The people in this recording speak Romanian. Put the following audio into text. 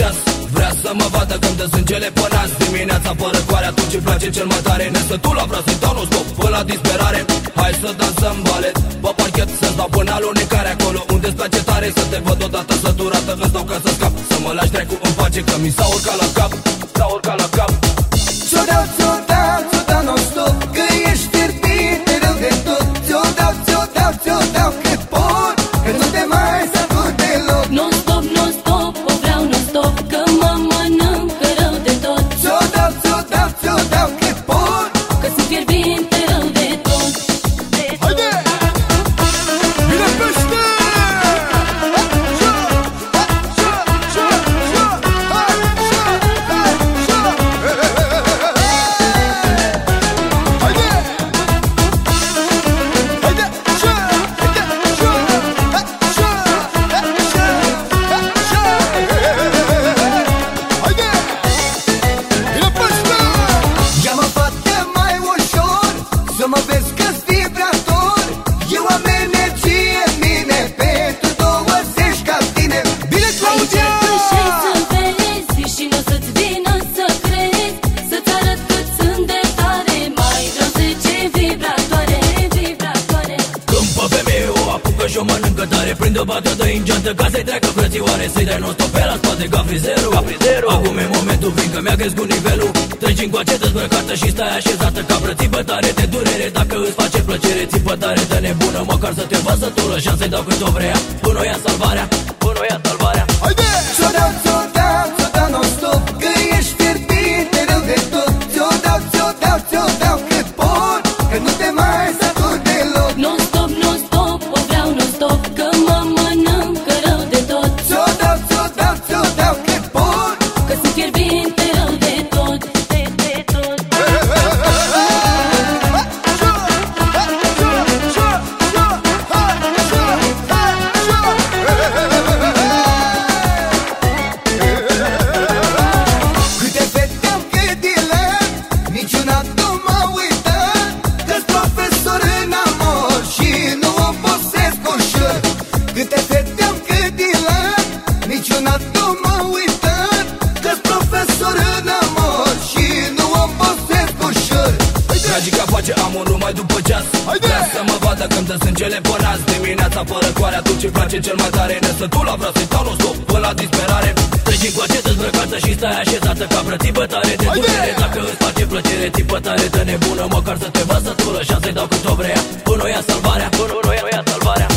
ceas Vrea să mă vadă când dă sângele pe nas. Dimineața fără coare atunci îi place cel mai tare. Nesătula vrea să-i dau non-stop până la disperare. Hai să dansăm balet Pe parchet să-ți dau până alunecare Acolo unde-ți place tare Să te văd odată săturată. Îți dau ca să scap Să mă lași dracu în pace Că mi s-a urcat la cap tare Prinde o bată de ingeantă ca să-i treacă frățioare Să-i dai non-stop pe la spate ca frizerul? Acum e momentul fiindcă mi-a crescut nivelul. Treci încoace dezbrăcată și stai așezată Ca frățipă tare de durere Dacă îți face plăcere țipă tare de nebună Măcar să te învăț să tură și să-i dau cât o vrea. Până o ia salvarea, până o ia salvarea Tragica face amor numai după ceas. Vrea să mă vadă când dă sângele pe nas. Dimineața fără coare atunci îi place cel mai tare. Nesătula vrea să-i dau non-stop până la disperare. Treci încoace dezbrăcată și stai așezată Ca frățipă tare de durere Dacă îți face plăcere țipă tare de nebună Măcar să te văd să tură și să-i dau cât o vrea. Până o ia salvarea, până o ia, o ia salvarea